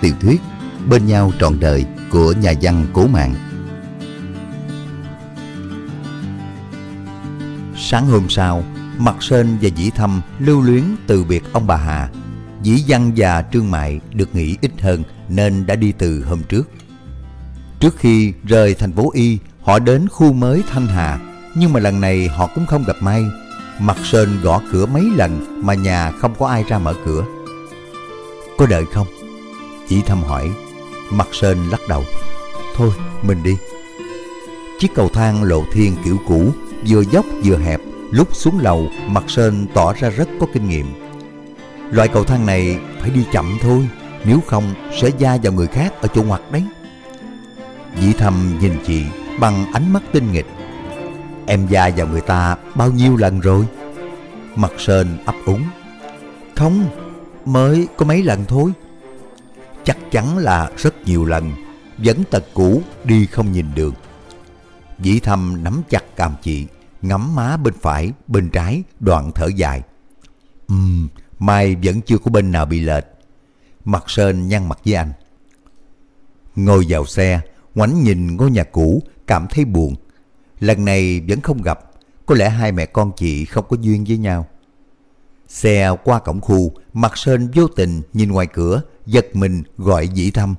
tiểu thuyết Bên nhau trọn đời của nhà văn Cố Mạng. Sáng hôm sau, Mặt sơn và Dĩ Thâm lưu luyến từ biệt ông bà Hà. Dĩ Văn và Trương Mại được nghỉ ít hơn nên đã đi từ hôm trước. Trước khi rời thành phố Y, họ đến khu mới Thanh Hà, nhưng mà lần này họ cũng không gặp may. Mặt sơn gõ cửa mấy lần mà nhà không có ai ra mở cửa. Có đợi không? Dĩ thăm hỏi. Mặt Sên lắc đầu. Thôi, mình đi. Chiếc cầu thang lộ thiên kiểu cũ, vừa dốc vừa hẹp, lúc xuống lầu, Mặt Sên tỏ ra rất có kinh nghiệm. Loại cầu thang này phải đi chậm thôi, nếu không sẽ da vào người khác ở chỗ ngoặt đấy. Dĩ thầm nhìn chị bằng ánh mắt tinh nghịch. Em da vào người ta bao nhiêu lần rồi? Mặt Sên ấp úng. Không, mới có mấy lần thôi. Chắc chắn là rất nhiều lần, vẫn tật cũ đi không nhìn đường. Dĩ thâm nắm chặt càm chị, ngắm má bên phải, bên trái, đoạn thở dài. Ừm, mai vẫn chưa có bên nào bị lệch. Mặt Sơn nhăn mặt với anh. Ngồi vào xe, ngoảnh nhìn ngôi nhà cũ, cảm thấy buồn. Lần này vẫn không gặp, có lẽ hai mẹ con chị không có duyên với nhau. Xe qua cổng khu, Mặt Sơn vô tình nhìn ngoài cửa, giật mình gọi Dĩ Thâm.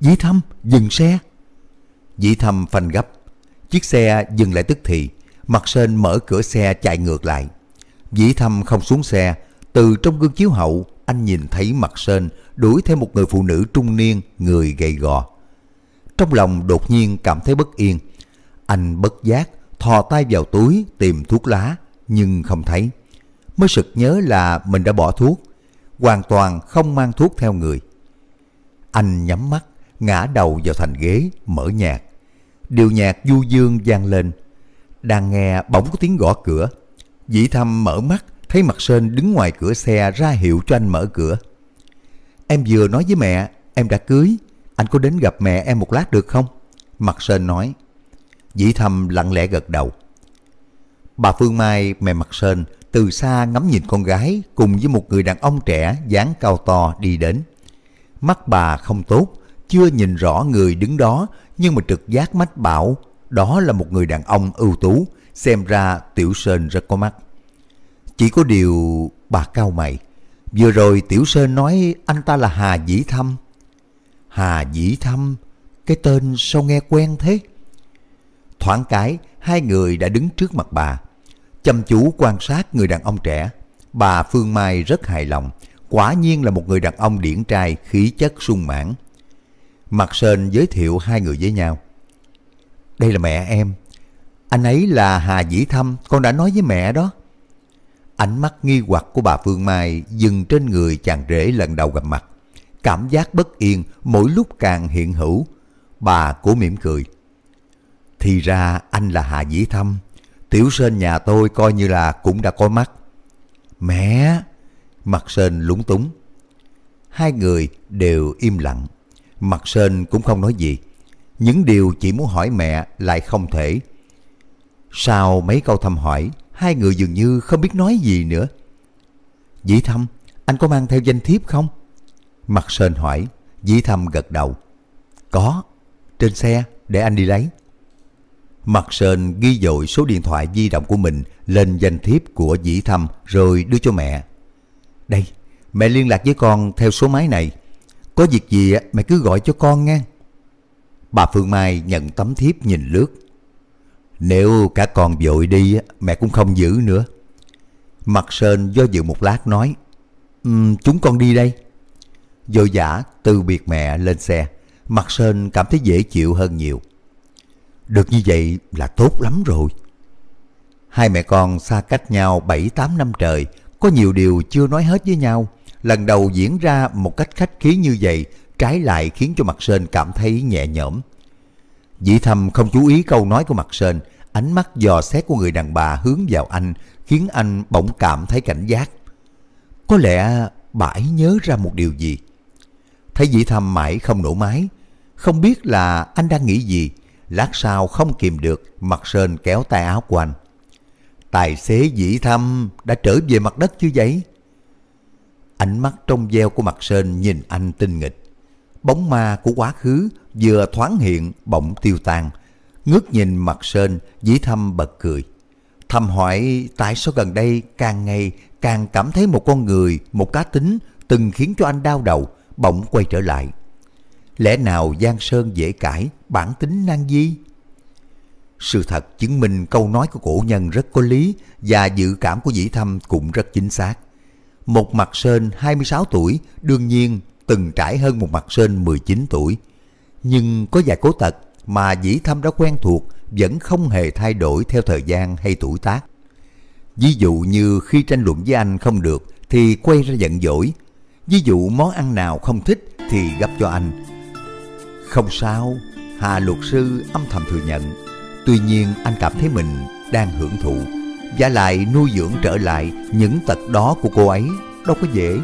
Dĩ Thâm, dừng xe. Dĩ Thâm phanh gấp. Chiếc xe dừng lại tức thì. Mặt sên mở cửa xe chạy ngược lại. Dĩ Thâm không xuống xe. Từ trong gương chiếu hậu, anh nhìn thấy Mặt sên đuổi theo một người phụ nữ trung niên, người gầy gò. Trong lòng đột nhiên cảm thấy bất yên. Anh bất giác, thò tay vào túi tìm thuốc lá, nhưng không thấy. Mới sực nhớ là mình đã bỏ thuốc, hoàn toàn không mang thuốc theo người. Anh nhắm mắt, ngã đầu vào thành ghế, mở nhạc. Điều nhạc du dương vang lên. Đang nghe bỗng có tiếng gõ cửa. Dĩ thâm mở mắt, thấy mặt Sơn đứng ngoài cửa xe ra hiệu cho anh mở cửa. Em vừa nói với mẹ, em đã cưới. Anh có đến gặp mẹ em một lát được không? Mặt Sơn nói. Dĩ thâm lặng lẽ gật đầu. Bà Phương Mai, mẹ Mặt Sơn, từ xa ngắm nhìn con gái cùng với một người đàn ông trẻ dáng cao to đi đến. Mắt bà không tốt, chưa nhìn rõ người đứng đó nhưng mà trực giác mách bảo đó là một người đàn ông ưu tú, xem ra Tiểu Sơn rất có mắt. Chỉ có điều bà cao mày, vừa rồi Tiểu Sơn nói anh ta là Hà Dĩ Thâm. Hà Dĩ Thâm, cái tên sao nghe quen thế? Thoáng cái, hai người đã đứng trước mặt bà. Chăm chú quan sát người đàn ông trẻ, bà Phương Mai rất hài lòng, quả nhiên là một người đàn ông điển trai khí chất sung mãn. Mặt Sơn giới thiệu hai người với nhau. Đây là mẹ em. Anh ấy là Hà Dĩ Thâm, con đã nói với mẹ đó. Ánh mắt nghi hoặc của bà Phương Mai dừng trên người chàng rể lần đầu gặp mặt. Cảm giác bất yên mỗi lúc càng hiện hữu. Bà cố mỉm cười. Thì ra anh là Hà Dĩ Thâm. Tiểu sên nhà tôi coi như là cũng đã có mắt. Mẹ! Mặt sên lúng túng. Hai người đều im lặng. Mặt sên cũng không nói gì. Những điều chỉ muốn hỏi mẹ lại không thể. Sau mấy câu thăm hỏi, hai người dường như không biết nói gì nữa. Dĩ Thâm, anh có mang theo danh thiếp không? Mặt Sơn hỏi, Dĩ Thâm gật đầu. Có, trên xe, để anh đi lấy. Mặt Sơn ghi dội số điện thoại di động của mình lên danh thiếp của Dĩ Thâm rồi đưa cho mẹ. Đây, mẹ liên lạc với con theo số máy này. Có việc gì mẹ cứ gọi cho con nghe. Bà Phương Mai nhận tấm thiếp nhìn lướt. Nếu cả con vội đi, mẹ cũng không giữ nữa. Mặt Sơn do dự một lát nói, um, chúng con đi đây. Dội giả từ biệt mẹ lên xe, Mặt Sơn cảm thấy dễ chịu hơn nhiều. Được như vậy là tốt lắm rồi. Hai mẹ con xa cách nhau 7-8 năm trời, có nhiều điều chưa nói hết với nhau. Lần đầu diễn ra một cách khách khí như vậy, trái lại khiến cho Mặt sơn cảm thấy nhẹ nhõm. Dĩ thầm không chú ý câu nói của Mặt sơn, ánh mắt dò xét của người đàn bà hướng vào anh, khiến anh bỗng cảm thấy cảnh giác. Có lẽ bà ấy nhớ ra một điều gì. Thấy dĩ thầm mãi không nổ máy, không biết là anh đang nghĩ gì. Lát sau không kìm được, Mặt sơn kéo tay áo của anh. Tài xế dĩ thâm đã trở về mặt đất chưa vậy? Ánh mắt trong veo của mặt sơn nhìn anh tinh nghịch. bóng ma của quá khứ vừa thoáng hiện bỗng tiêu tan. Ngước nhìn mặt Sơn, dĩ thâm bật cười. Thầm hỏi tại sao gần đây càng ngày càng cảm thấy một con người, một cá tính từng khiến cho anh đau đầu, bỗng quay trở lại. Lẽ nào Giang Sơn dễ cãi, bản tính nan di? Sự thật chứng minh câu nói của cổ nhân rất có lý và dự cảm của dĩ thâm cũng rất chính xác. Một mặt sơn 26 tuổi đương nhiên từng trải hơn một mặt sơn 19 tuổi. Nhưng có vài cố tật mà dĩ thâm đã quen thuộc vẫn không hề thay đổi theo thời gian hay tuổi tác. Ví dụ như khi tranh luận với anh không được thì quay ra giận dỗi. Ví dụ món ăn nào không thích thì gấp cho anh. Không sao, Hà luật sư âm thầm thừa nhận. Tuy nhiên anh cảm thấy mình đang hưởng thụ và lại nuôi dưỡng trở lại những tật đó của cô ấy đâu có dễ.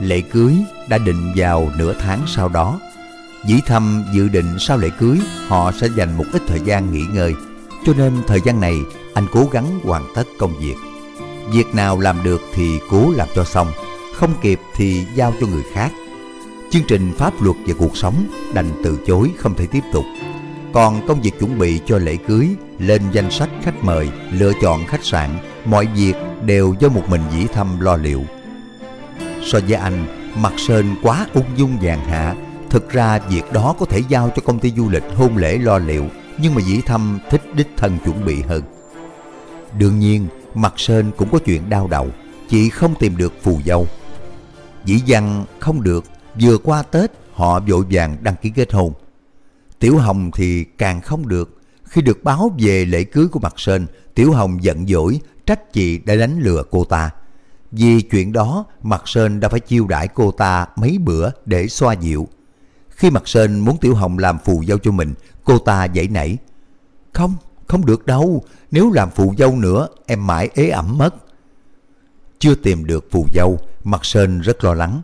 Lễ cưới đã định vào nửa tháng sau đó. Dĩ thâm dự định sau lễ cưới họ sẽ dành một ít thời gian nghỉ ngơi. Cho nên thời gian này anh cố gắng hoàn tất công việc. Việc nào làm được thì cố làm cho xong, không kịp thì giao cho người khác. Chương trình pháp luật và cuộc sống đành từ chối không thể tiếp tục. Còn công việc chuẩn bị cho lễ cưới, lên danh sách khách mời, lựa chọn khách sạn, mọi việc đều do một mình dĩ thâm lo liệu. So với anh, Mặt Sơn quá ung dung nhàn hạ. Thực ra việc đó có thể giao cho công ty du lịch hôn lễ lo liệu, nhưng mà Dĩ Thâm thích đích thân chuẩn bị hơn. Đương nhiên, Mặt Sơn cũng có chuyện đau đầu, chị không tìm được phù dâu. Dĩ dằn không được, vừa qua Tết họ vội vàng đăng ký kết hôn. Tiểu Hồng thì càng không được. Khi được báo về lễ cưới của Mặt Sơn, Tiểu Hồng giận dỗi trách chị đã đánh lừa cô ta. Vì chuyện đó, Mặt Sơn đã phải chiêu đãi cô ta mấy bữa để xoa dịu. Khi Mặt Sơn muốn Tiểu Hồng làm phù dâu cho mình, cô ta dãy nảy. Không, không được đâu, nếu làm phù dâu nữa, em mãi ế ẩm mất. Chưa tìm được phù dâu, Mặt Sơn rất lo lắng.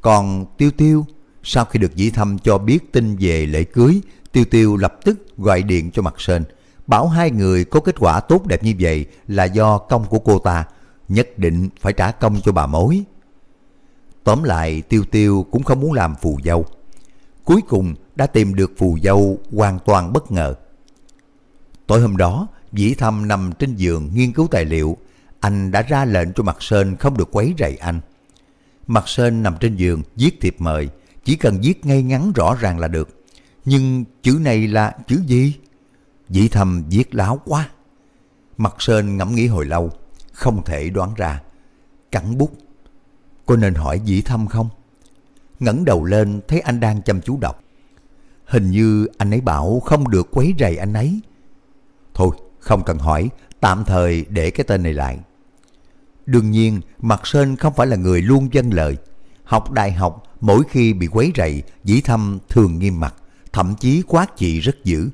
Còn Tiêu Tiêu, sau khi được dĩ thăm cho biết tin về lễ cưới, Tiêu Tiêu lập tức gọi điện cho Mặt Sơn, bảo hai người có kết quả tốt đẹp như vậy là do công của cô ta, nhất định phải trả công cho bà mối. Tóm lại Tiêu Tiêu cũng không muốn làm phù dâu. Cuối cùng đã tìm được phù dâu hoàn toàn bất ngờ. Tối hôm đó, Dĩ Thâm nằm trên giường nghiên cứu tài liệu. Anh đã ra lệnh cho Mặt Sơn không được quấy rầy anh. Mặt Sơn nằm trên giường viết thiệp mời. Chỉ cần viết ngay ngắn rõ ràng là được. Nhưng chữ này là chữ gì? Dĩ thầm viết láo quá. Mặt Sơn ngẫm nghĩ hồi lâu không thể đoán ra. Cắn bút. Có nên hỏi dĩ thâm không? ngẩng đầu lên thấy anh đang chăm chú đọc. Hình như anh ấy bảo không được quấy rầy anh ấy. Thôi, không cần hỏi, tạm thời để cái tên này lại. Đương nhiên, Mặt Sơn không phải là người luôn dân lời. Học đại học, mỗi khi bị quấy rầy, dĩ thâm thường nghiêm mặt, thậm chí quát chị rất dữ.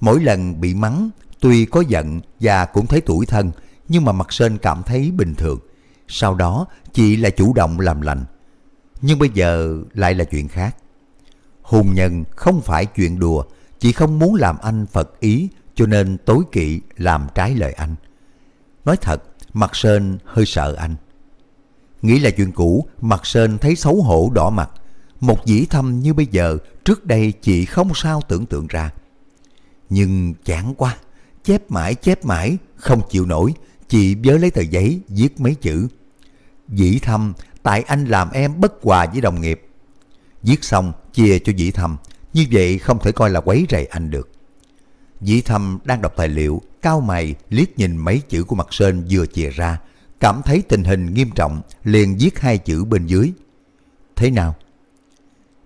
Mỗi lần bị mắng, tuy có giận và cũng thấy tuổi thân, nhưng mà mặt Sơn cảm thấy bình thường. Sau đó chị lại chủ động làm lành. Nhưng bây giờ lại là chuyện khác. Hùng nhân không phải chuyện đùa, chị không muốn làm anh Phật ý cho nên tối kỵ làm trái lời anh. Nói thật, Mặt Sơn hơi sợ anh. Nghĩ là chuyện cũ, Mặt Sơn thấy xấu hổ đỏ mặt. Một dĩ thâm như bây giờ, trước đây chị không sao tưởng tượng ra. Nhưng chán quá, chép mãi chép mãi, không chịu nổi, Chị vớ lấy tờ giấy viết mấy chữ. Dĩ thâm, tại anh làm em bất hòa với đồng nghiệp. Viết xong, chia cho dĩ thâm, như vậy không thể coi là quấy rầy anh được. Dĩ thâm đang đọc tài liệu, cao mày liếc nhìn mấy chữ của mặt Sơn vừa chìa ra, cảm thấy tình hình nghiêm trọng, liền viết hai chữ bên dưới. Thế nào?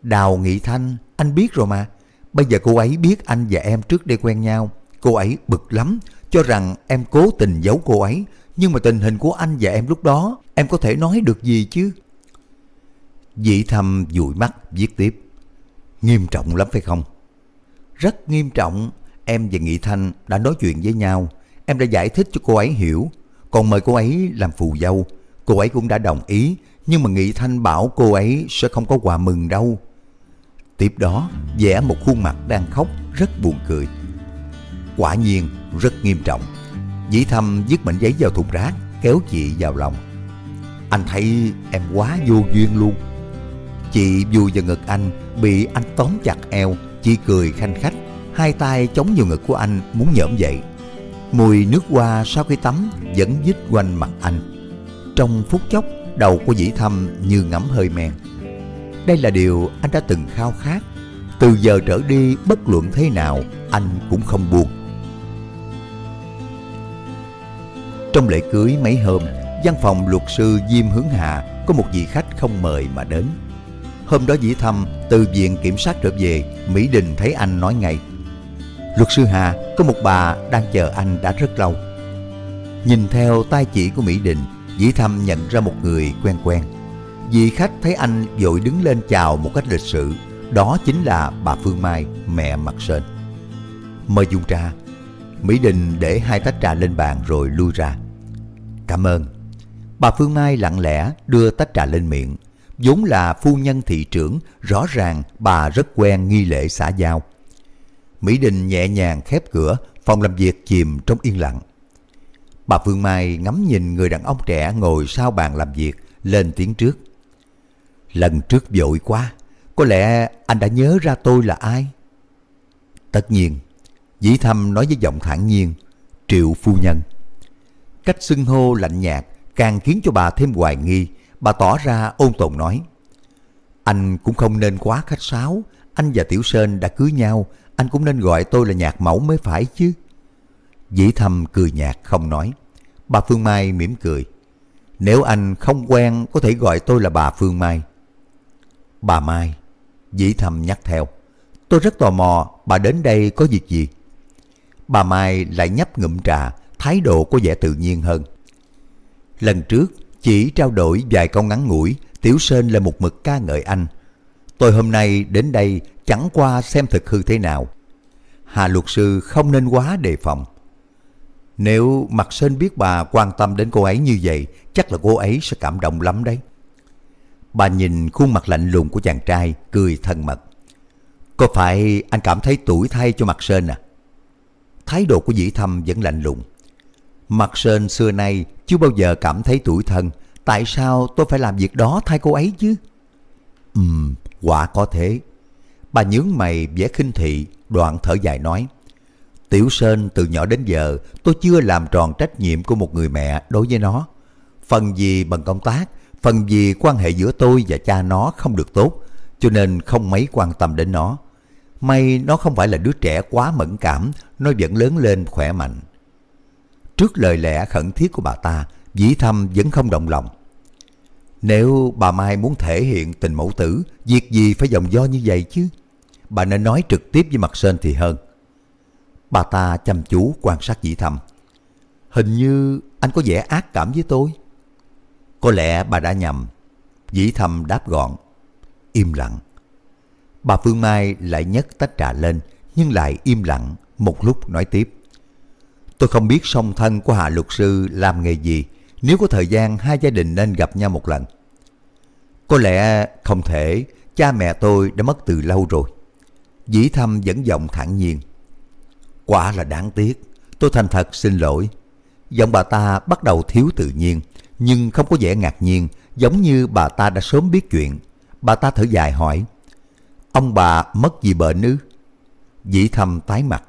Đào Nghị Thanh, anh biết rồi mà. Bây giờ cô ấy biết anh và em trước đây quen nhau. Cô ấy bực lắm, cho rằng em cố tình giấu cô ấy, nhưng mà tình hình của anh và em lúc đó, em có thể nói được gì chứ? Dĩ thâm dụi mắt viết tiếp. Nghiêm trọng lắm phải không? Rất nghiêm trọng, em và Nghị Thanh đã nói chuyện với nhau. Em đã giải thích cho cô ấy hiểu, còn mời cô ấy làm phù dâu. Cô ấy cũng đã đồng ý, nhưng mà Nghị Thanh bảo cô ấy sẽ không có quà mừng đâu. Tiếp đó, vẽ một khuôn mặt đang khóc rất buồn cười. Quả nhiên rất nghiêm trọng. Dĩ thâm viết mảnh giấy vào thùng rác, kéo chị vào lòng. Anh thấy em quá vô duyên luôn Chị vui vào ngực anh Bị anh tóm chặt eo Chị cười khanh khách Hai tay chống vào ngực của anh muốn nhỡm dậy. Mùi nước hoa sau khi tắm Vẫn dít quanh mặt anh. Trong phút chốc, Đầu của dĩ thâm như ngắm hơi men. Đây là điều anh đã từng khao khát. Từ giờ trở đi, bất luận thế nào, Anh cũng không buồn. Trong lễ cưới mấy hôm, Văn phòng luật sư Diêm Hướng hạ Có một vị khách không mời mà đến. Hôm đó dĩ thâm từ viện kiểm sát trở về, Mỹ Đình thấy anh nói ngay. Luật sư Hà có một bà đang chờ anh đã rất lâu. Nhìn theo tay chỉ của Mỹ Đình Dĩ thâm nhận ra một người quen quen. Vị khách thấy anh vội đứng lên chào một cách lịch sự Đó chính là bà Phương Mai, mẹ Mặt sơn. Mời dùng trà. Mỹ Đình để hai tách trà lên bàn rồi lui ra. Cảm ơn. Bà Phương Mai lặng lẽ đưa tách trà lên miệng. Vốn là phu nhân thị trưởng, rõ ràng bà rất quen nghi lễ xã giao. Mỹ Đình nhẹ nhàng khép cửa, phòng làm việc chìm trong yên lặng. Bà Phương Mai ngắm nhìn người đàn ông trẻ ngồi sau bàn làm việc, lên tiếng trước. Lần trước vội quá, có lẽ anh đã nhớ ra tôi là ai? Tất nhiên, Dĩ Thâm nói với giọng thản nhiên, Triệu Phu Nhân. Cách xưng hô lạnh nhạt càng khiến cho bà thêm hoài nghi, Bà tỏ ra ôn tồn nói Anh cũng không nên quá khách sáo Anh và Tiểu Sơn đã cưới nhau anh cũng nên gọi tôi là nhạc mẫu mới phải chứ. Dĩ thầm cười nhạt không nói. Bà Phương Mai mỉm cười. Nếu anh không quen có thể gọi tôi là bà Phương Mai. Bà Mai Dĩ thầm nhắc theo. Tôi rất tò mò bà đến đây có việc gì? Bà Mai lại nhấp ngụm trà Thái độ có vẻ tự nhiên hơn. Lần trước chỉ trao đổi vài câu ngắn ngủi, Tiểu Sơn là một mực ca ngợi anh. Tôi hôm nay đến đây chẳng qua xem thực hư thế nào. Hà luật sư không nên quá đề phòng. Nếu Mặt Sơn biết bà quan tâm đến cô ấy như vậy, chắc là cô ấy sẽ cảm động lắm đấy. Bà nhìn khuôn mặt lạnh lùng của chàng trai, cười thân mật. Có phải anh cảm thấy tuổi thay cho Mặt Sơn à? Thái độ của dĩ thâm vẫn lạnh lùng. Mặt Sơn xưa nay chưa bao giờ cảm thấy tuổi thân. Tại sao tôi phải làm việc đó thay cô ấy chứ? Ừm, quả có thế. Bà nhướng mày vẻ khinh thị, đoạn thở dài nói. Tiểu Sơn từ nhỏ đến giờ tôi chưa làm tròn trách nhiệm của một người mẹ đối với nó. Phần gì bằng công tác, phần gì quan hệ giữa tôi và cha nó không được tốt, cho nên không mấy quan tâm đến nó. May nó không phải là đứa trẻ quá mẫn cảm, nó vẫn lớn lên khỏe mạnh. Trước lời lẽ khẩn thiết của bà ta, Dĩ Thâm vẫn không động lòng. Nếu bà Mai muốn thể hiện tình mẫu tử, việc gì phải dòng do như vậy chứ? Bà nên nói trực tiếp với mặt Sơn thì hơn. Bà ta chăm chú quan sát Dĩ Thâm. Hình như anh có vẻ ác cảm với tôi. Có lẽ bà đã nhầm. Dĩ Thâm đáp gọn. Im lặng. Bà Phương Mai lại nhấc tách trà lên, nhưng lại im lặng, một lúc nói tiếp. Tôi không biết song thân của Hạ luật sư làm nghề gì, nếu có thời gian hai gia đình nên gặp nhau một lần. Có lẽ không thể, cha mẹ tôi đã mất từ lâu rồi. Dĩ thâm vẫn giọng thản nhiên. Quả là đáng tiếc, tôi thành thật xin lỗi. Giọng bà ta bắt đầu thiếu tự nhiên, nhưng không có vẻ ngạc nhiên, giống như bà ta đã sớm biết chuyện. Bà ta thở dài hỏi, ông bà mất gì bệnh ư? Dĩ thâm tái mặt.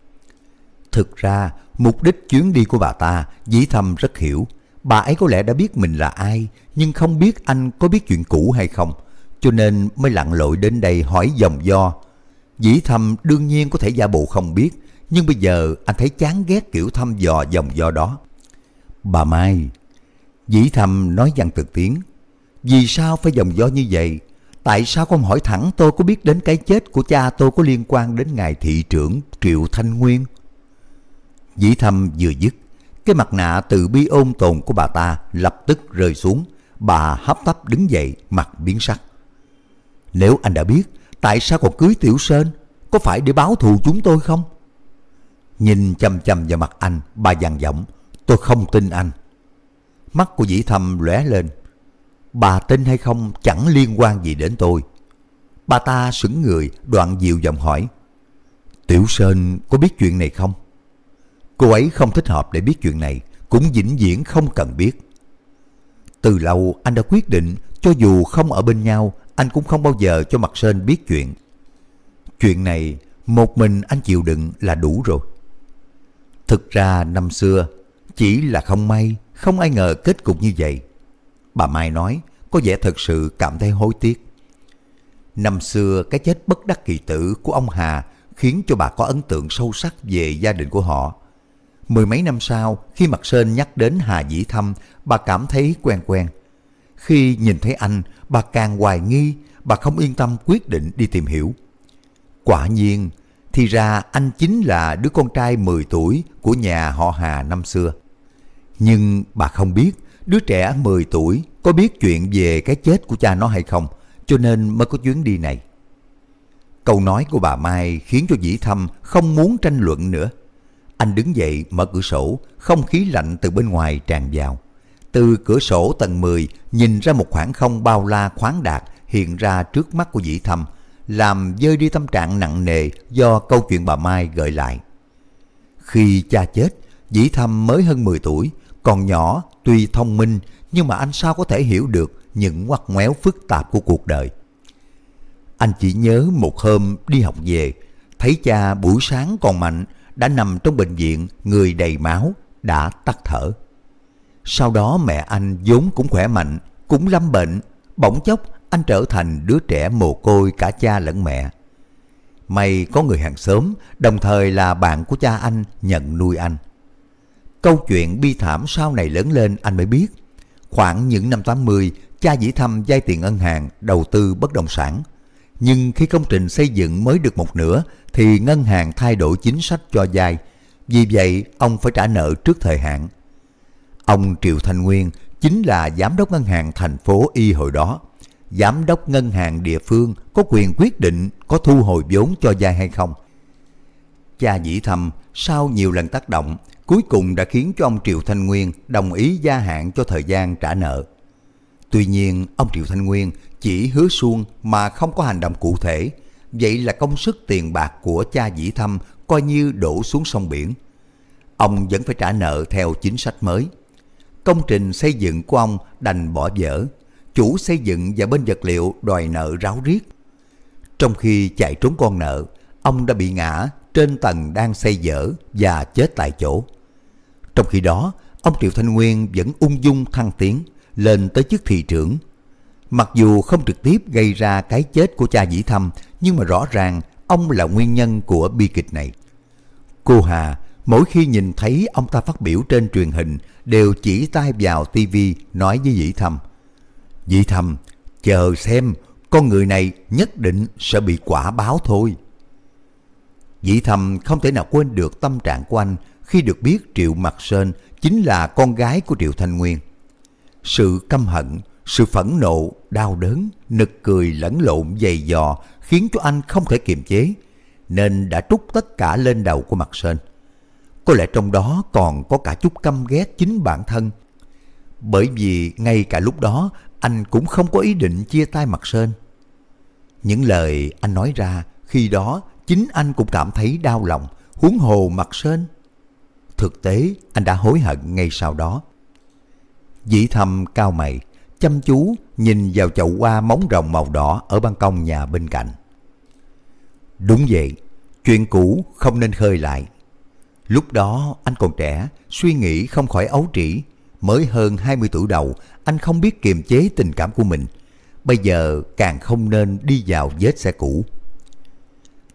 Thực ra, Mục đích chuyến đi của bà ta, dĩ thâm rất hiểu. Bà ấy có lẽ đã biết mình là ai, nhưng không biết anh có biết chuyện cũ hay không, cho nên mới lặn lội đến đây hỏi dòng do. Dĩ thâm đương nhiên có thể giả bộ không biết, nhưng bây giờ anh thấy chán ghét kiểu thăm dò dòng do đó. Bà Mai, dĩ thâm nói dằn từ tiếng, vì sao phải dòng do như vậy? Tại sao không hỏi thẳng tôi có biết đến cái chết của cha tôi có liên quan đến ngài thị trưởng Triệu Thanh Nguyên? Dĩ thâm vừa dứt, cái mặt nạ từ bi ôn tồn của bà ta lập tức rơi xuống. Bà hấp tấp đứng dậy, mặt biến sắc. Nếu anh đã biết, tại sao còn cưới Tiểu Sơn? Có phải để báo thù chúng tôi không? Nhìn chăm chăm vào mặt anh, bà dằn giọng. Tôi không tin anh. Mắt của dĩ thâm lóe lên. Bà tin hay không chẳng liên quan gì đến tôi. Bà ta sững người, đoạn dịu giọng hỏi. Tiểu Sơn có biết chuyện này không? Cô ấy không thích hợp để biết chuyện này, cũng vĩnh viễn không cần biết. Từ lâu anh đã quyết định cho dù không ở bên nhau, anh cũng không bao giờ cho Mặt Sơn biết chuyện. Chuyện này một mình anh chịu đựng là đủ rồi. Thực ra năm xưa chỉ là không may, không ai ngờ kết cục như vậy. Bà Mai nói có vẻ thật sự cảm thấy hối tiếc. Năm xưa cái chết bất đắc kỳ tử của ông Hà khiến cho bà có ấn tượng sâu sắc về gia đình của họ. Mười mấy năm sau, khi Mặt Sên nhắc đến Hà Dĩ Thâm, bà cảm thấy quen quen. Khi nhìn thấy anh, bà càng hoài nghi, bà không yên tâm quyết định đi tìm hiểu. Quả nhiên, thì ra anh chính là đứa con trai 10 tuổi của nhà họ Hà năm xưa. Nhưng bà không biết đứa trẻ 10 tuổi có biết chuyện về cái chết của cha nó hay không, cho nên mới có chuyến đi này. Câu nói của bà Mai khiến cho Dĩ Thâm không muốn tranh luận nữa. Anh đứng dậy mở cửa sổ, không khí lạnh từ bên ngoài tràn vào. Từ cửa sổ tầng 10 nhìn ra một khoảng không bao la khoáng đạt hiện ra trước mắt của Dĩ Thâm, làm dơi đi tâm trạng nặng nề do câu chuyện bà Mai gợi lại. Khi cha chết, Dĩ Thâm mới hơn 10 tuổi, còn nhỏ tuy thông minh nhưng mà anh sao có thể hiểu được những ngoặt ngoéo phức tạp của cuộc đời. Anh chỉ nhớ một hôm đi học về, thấy cha buổi sáng còn mạnh đã nằm trong bệnh viện người đầy máu, đã tắt thở. Sau đó mẹ anh vốn cũng khỏe mạnh, cũng lâm bệnh, bỗng chốc anh trở thành đứa trẻ mồ côi cả cha lẫn mẹ. May có người hàng xóm, đồng thời là bạn của cha anh nhận nuôi anh. Câu chuyện bi thảm sau này lớn lên anh mới biết. Khoảng những năm 80, cha dĩ thăm vay tiền ngân hàng đầu tư bất động sản. Nhưng khi công trình xây dựng mới được một nửa thì ngân hàng thay đổi chính sách cho vay. Vì vậy, ông phải trả nợ trước thời hạn. Ông Triệu Thanh Nguyên chính là giám đốc ngân hàng thành phố Y hồi đó. Giám đốc ngân hàng địa phương có quyền quyết định có thu hồi vốn cho vay hay không. Cha dĩ thầm sau nhiều lần tác động cuối cùng đã khiến cho ông Triệu Thanh Nguyên đồng ý gia hạn cho thời gian trả nợ. Tuy nhiên, ông Triệu Thanh Nguyên chỉ hứa suông mà không có hành động cụ thể, vậy là công sức tiền bạc của cha dĩ thâm coi như đổ xuống sông biển. Ông vẫn phải trả nợ theo chính sách mới. Công trình xây dựng của ông đành bỏ dở, chủ xây dựng và bên vật liệu đòi nợ ráo riết. Trong khi chạy trốn con nợ, ông đã bị ngã trên tầng đang xây dở và chết tại chỗ. Trong khi đó, ông Triệu Thanh Nguyên vẫn ung dung thăng tiến lên tới chức thị trưởng. Mặc dù không trực tiếp gây ra cái chết của cha dĩ thâm, nhưng mà rõ ràng ông là nguyên nhân của bi kịch này. Cô Hà mỗi khi nhìn thấy ông ta phát biểu trên truyền hình đều chỉ tay vào tivi nói với dĩ thâm. Dĩ thâm, chờ xem, con người này nhất định sẽ bị quả báo thôi. Dĩ thâm không thể nào quên được tâm trạng của anh khi được biết Triệu Mặt Sơn chính là con gái của Triệu Thanh Nguyên. Sự căm hận, sự phẫn nộ, đau đớn, nực cười lẫn lộn dày dò khiến cho anh không thể kiềm chế, nên đã trút tất cả lên đầu của Mặt Sơn. Có lẽ trong đó còn có cả chút căm ghét chính bản thân. Bởi vì ngay cả lúc đó anh cũng không có ý định chia tay Mặt Sơn. Những lời anh nói ra khi đó chính anh cũng cảm thấy đau lòng, huống hồ Mặt Sơn. Thực tế anh đã hối hận ngay sau đó. Dĩ thầm cao mày, chăm chú nhìn vào chậu hoa móng rồng màu đỏ ở ban công nhà bên cạnh. Đúng vậy, chuyện cũ không nên khơi lại. Lúc đó anh còn trẻ, suy nghĩ không khỏi ấu trĩ. Mới hơn 20 tuổi đầu, anh không biết kiềm chế tình cảm của mình. Bây giờ càng không nên đi vào vết xe cũ.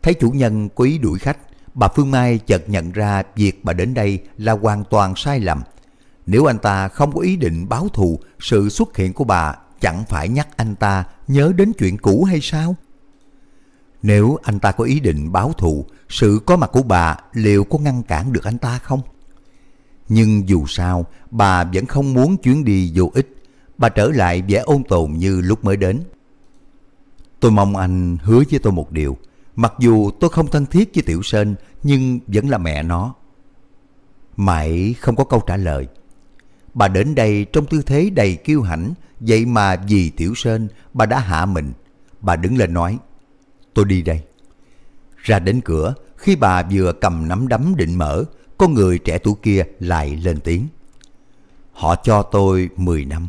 Thấy chủ nhân quý đuổi khách, bà Phương Mai chợt nhận ra việc bà đến đây là hoàn toàn sai lầm. Nếu anh ta không có ý định báo thù, sự xuất hiện của bà chẳng phải nhắc anh ta nhớ đến chuyện cũ hay sao? Nếu anh ta có ý định báo thù, sự có mặt của bà liệu có ngăn cản được anh ta không? Nhưng dù sao, bà vẫn không muốn chuyến đi vô ích. Bà trở lại vẻ ôn tồn như lúc mới đến. Tôi mong anh hứa với tôi một điều. Mặc dù tôi không thân thiết với Tiểu Sơn, nhưng vẫn là mẹ nó. Mãi không có câu trả lời. Bà đến đây trong tư thế đầy kiêu hãnh, vậy mà vì Tiểu Sơn, bà đã hạ mình. Bà đứng lên nói, tôi đi đây. Ra đến cửa, khi bà vừa cầm nắm đấm định mở, con người trẻ tuổi kia lại lên tiếng. Họ cho tôi 10 năm.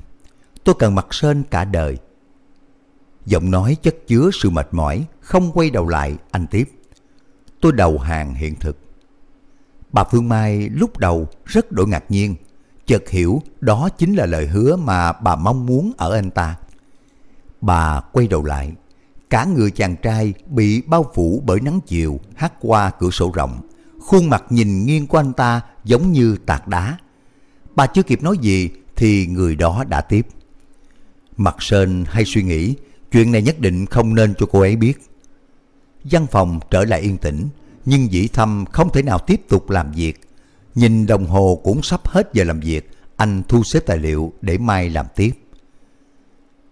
Tôi cần mặt sơn cả đời. Giọng nói chất chứa sự mệt mỏi, không quay đầu lại, anh tiếp. Tôi đầu hàng hiện thực. Bà Phương Mai lúc đầu rất đổi ngạc nhiên, chợt hiểu đó chính là lời hứa mà bà mong muốn ở anh ta. Bà quay đầu lại, cả người chàng trai bị bao phủ bởi nắng chiều hắt qua cửa sổ rộng, khuôn mặt nhìn nghiêng của anh ta giống như tạc đá. Bà chưa kịp nói gì thì người đó đã tiếp. Mặt Sơn hay suy nghĩ chuyện này nhất định không nên cho cô ấy biết. Văn phòng trở lại yên tĩnh, nhưng dĩ thâm không thể nào tiếp tục làm việc. Nhìn đồng hồ cũng sắp hết giờ làm việc, anh thu xếp tài liệu để mai làm tiếp.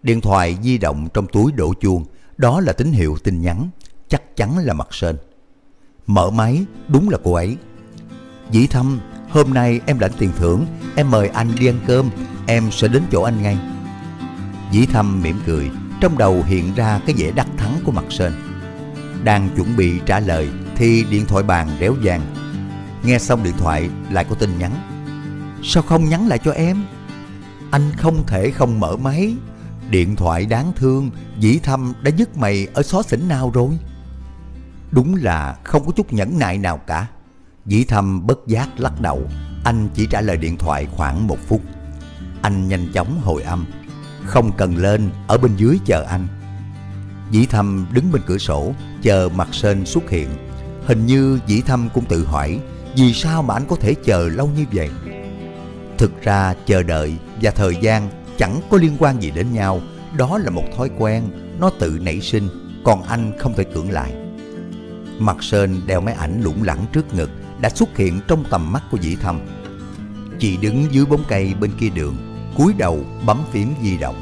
Điện thoại di động trong túi đổ chuông, đó là tín hiệu tin nhắn, chắc chắn là mặt sên. Mở máy, đúng là cô ấy. Dĩ thâm, hôm nay em lãnh tiền thưởng, em mời anh đi ăn cơm, em sẽ đến chỗ anh ngay. Dĩ thâm mỉm cười, trong đầu hiện ra cái vẻ đắc thắng của mặt sên. Đang chuẩn bị trả lời thì điện thoại bàn réo vang. Nghe xong điện thoại lại có tin nhắn. Sao không nhắn lại cho em? Anh không thể không mở máy. Điện thoại đáng thương, dĩ thâm đã dứt mày ở xó xỉnh nào rồi? Đúng là không có chút nhẫn nại nào cả. Dĩ thâm bất giác lắc đầu, anh chỉ trả lời điện thoại khoảng một phút. Anh nhanh chóng hồi âm, không cần lên, ở bên dưới chờ anh. Dĩ thâm đứng bên cửa sổ, chờ mặt sên xuất hiện. Hình như dĩ thâm cũng tự hỏi, vì sao mà anh có thể chờ lâu như vậy? Thực ra chờ đợi và thời gian chẳng có liên quan gì đến nhau, đó là một thói quen, nó tự nảy sinh, còn anh không thể cưỡng lại. Mặt Sơn đeo máy ảnh lủng lẳng trước ngực đã xuất hiện trong tầm mắt của dĩ thâm. Chị đứng dưới bóng cây bên kia đường, cúi đầu bấm phím di động.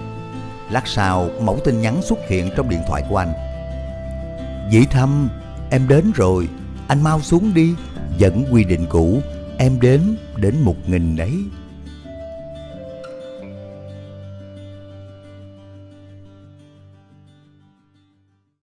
Lát sau, mẫu tin nhắn xuất hiện trong điện thoại của anh. Dĩ thâm, em đến rồi, anh mau xuống đi. Vẫn quy định cũ, em đến đến một nghìn đấy.